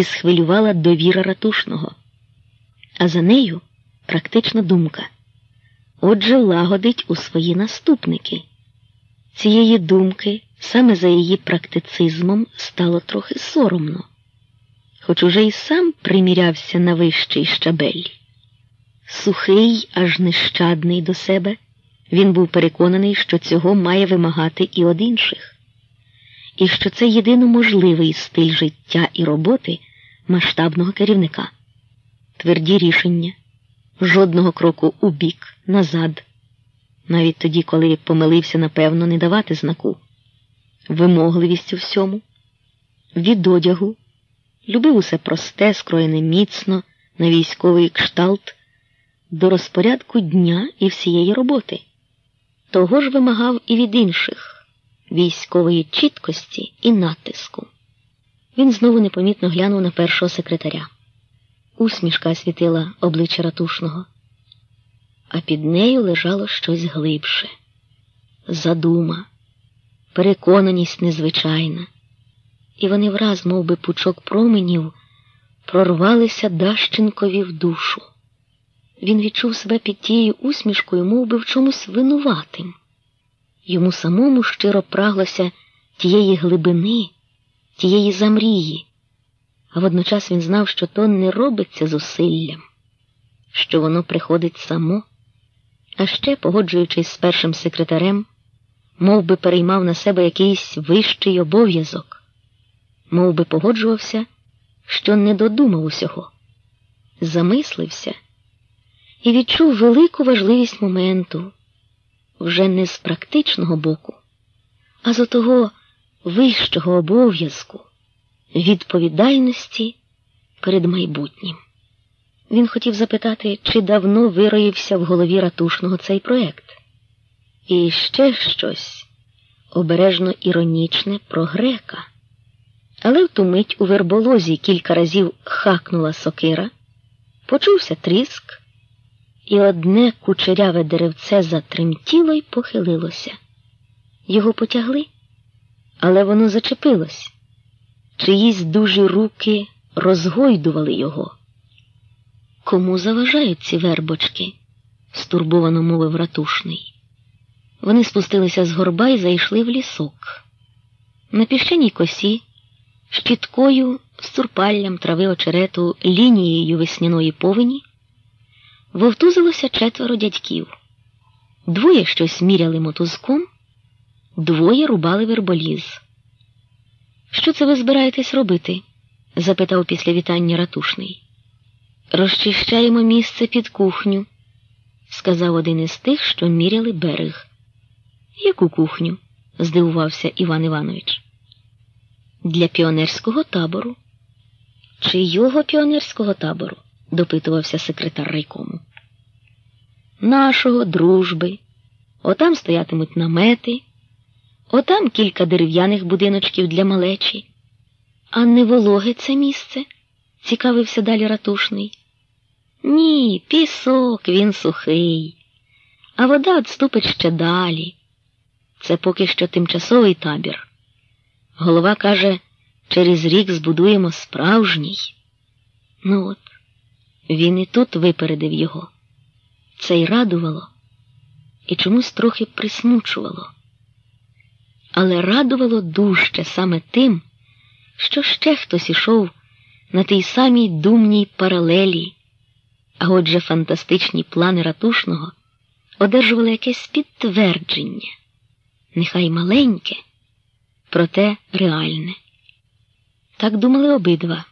і схвилювала довіра ратушного, а за нею практична думка. Отже, лагодить у свої наступники. Цієї думки саме за її практицизмом стало трохи соромно, хоч уже й сам примірявся на вищий щабель. Сухий, аж нещадний до себе, він був переконаний, що цього має вимагати і од інших, і що це єдино можливий стиль життя і роботи масштабного керівника, тверді рішення, жодного кроку у бік, назад, навіть тоді, коли помилився, напевно, не давати знаку, вимогливість у всьому, від одягу, любив усе просте, скроєне міцно, на військовий кшталт до розпорядку дня і всієї роботи. Того ж вимагав і від інших військової чіткості і натиску. Він знову непомітно глянув на першого секретаря. Усмішка світила обличчя ратушного, а під нею лежало щось глибше задума, переконаність незвичайна, і вони враз, мов би, пучок променів, прорвалися Дащенкові в душу. Він відчув себе під тією усмішкою, мов би в чомусь винуватим. Йому самому щиро праглося тієї глибини, тієї замрії, а водночас він знав, що то не робиться зусиллям, що воно приходить само, а ще, погоджуючись з першим секретарем, мов би переймав на себе якийсь вищий обов'язок, мов би погоджувався, що не додумав усього, замислився і відчув велику важливість моменту вже не з практичного боку, а з того вищого обов'язку, відповідальності перед майбутнім. Він хотів запитати, чи давно вироївся в голові ратушного цей проект. І ще щось обережно іронічне про грека. Але в ту мить у верболозі кілька разів хакнула сокира, почувся тріск і одне кучеряве деревце затремтіло й похилилося. Його потягли, але воно зачепилось. Чиїсь дужі руки розгойдували його. Кому заважають ці вербочки? стурбовано мовив ратушний. Вони спустилися з горба і зайшли в лісок. На піщаній косі, щіткою, з цурпаллям трави очерету, лінією весняної повені вовтузилося четверо дядьків. Двоє щось міряли мотузком, двоє рубали верболіз. Що це ви збираєтесь робити? запитав після вітання ратушний. Розчищаємо місце під кухню, сказав один із тих, що міряли берег. Яку кухню? здивувався Іван Іванович. Для піонерського табору. Чи його піонерського табору? допитувався секретар райкому. Нашого дружби. Отам стоятимуть намети, отам кілька дерев'яних будиночків для малечі. А не вологе це місце? цікавився далі ратушний. Ні, пісок він сухий, а вода відступить ще далі. Це поки що тимчасовий табір. Голова каже, через рік збудуємо справжній. Ну от, він і тут випередив його. Це й радувало, і чомусь трохи присмучувало. Але радувало дужче саме тим, що ще хтось ішов на тій самій думній паралелі, а отже фантастичні плани ратушного одержували якесь підтвердження, нехай маленьке, проте реальне. Так думали обидва,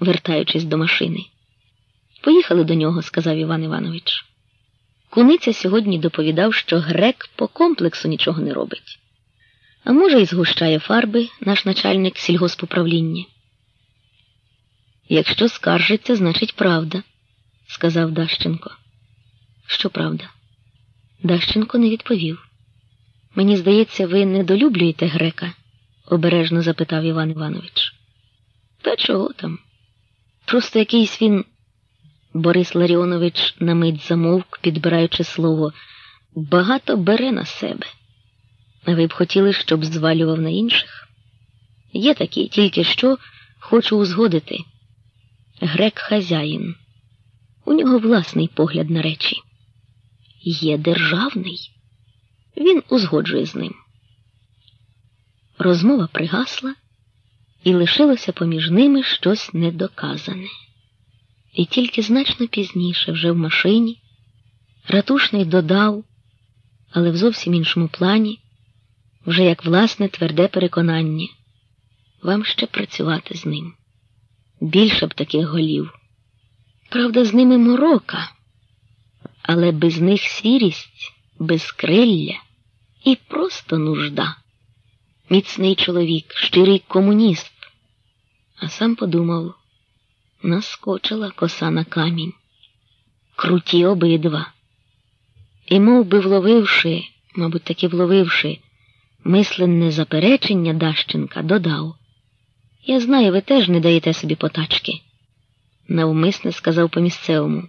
вертаючись до машини. Поїхали до нього, сказав Іван Іванович. Куниця сьогодні доповідав, що грек по комплексу нічого не робить. А може, і згущає фарби наш начальник сільгоспуправління. Якщо скаржиться, значить правда, сказав Дащенко. Що правда? Дащенко не відповів. Мені здається, ви недолюблюєте грека? обережно запитав Іван Іванович. Та чого там? Просто якийсь він. Борис Ларіонович на мить замовк, підбираючи слово, багато бере на себе. Ви б хотіли, щоб звалював на інших? Є такі, тільки що хочу узгодити. грек хазяїн. У нього власний погляд на речі. Є державний. Він узгоджує з ним. Розмова пригасла, і лишилося поміж ними щось недоказане. І тільки значно пізніше, вже в машині, ратушний додав, але в зовсім іншому плані, вже як власне тверде переконання, вам ще працювати з ним. Більше б таких голів. Правда, з ними морока, але без них сірість, безкрилля і просто нужда. Міцний чоловік, щирий комуніст. А сам подумав, наскочила коса на камінь. Круті обидва. І мов би вловивши, мабуть, таки вловивши, мисленне заперечення Дащенка, додав Я знаю, ви теж не даєте собі потачки. Навмисне сказав по місцевому.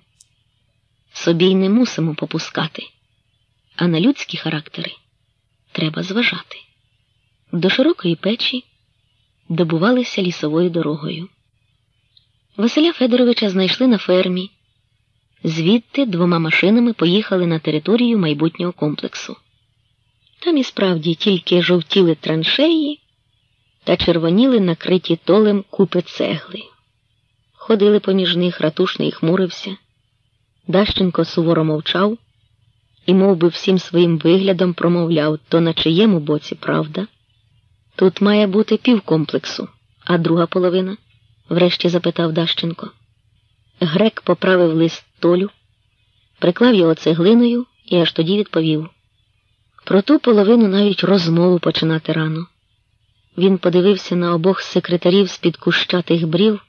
Собі й не мусимо попускати, а на людські характери треба зважати. До широкої печі добувалися лісовою дорогою. Василя Федоровича знайшли на фермі. Звідти двома машинами поїхали на територію майбутнього комплексу. Там і справді тільки жовтіли траншеї та червоніли накриті толем купи цегли. Ходили поміж них, ратушний хмурився. Дащенко суворо мовчав і мов би, всім своїм виглядом промовляв то на чиєму боці правда. Тут має бути півкомплексу, а друга половина? врешті запитав Дащенко. Грек поправив лист толю, приклав його цеглиною і аж тоді відповів. Про ту половину навіть розмову починати рано. Він подивився на обох секретарів з-під кущатих брів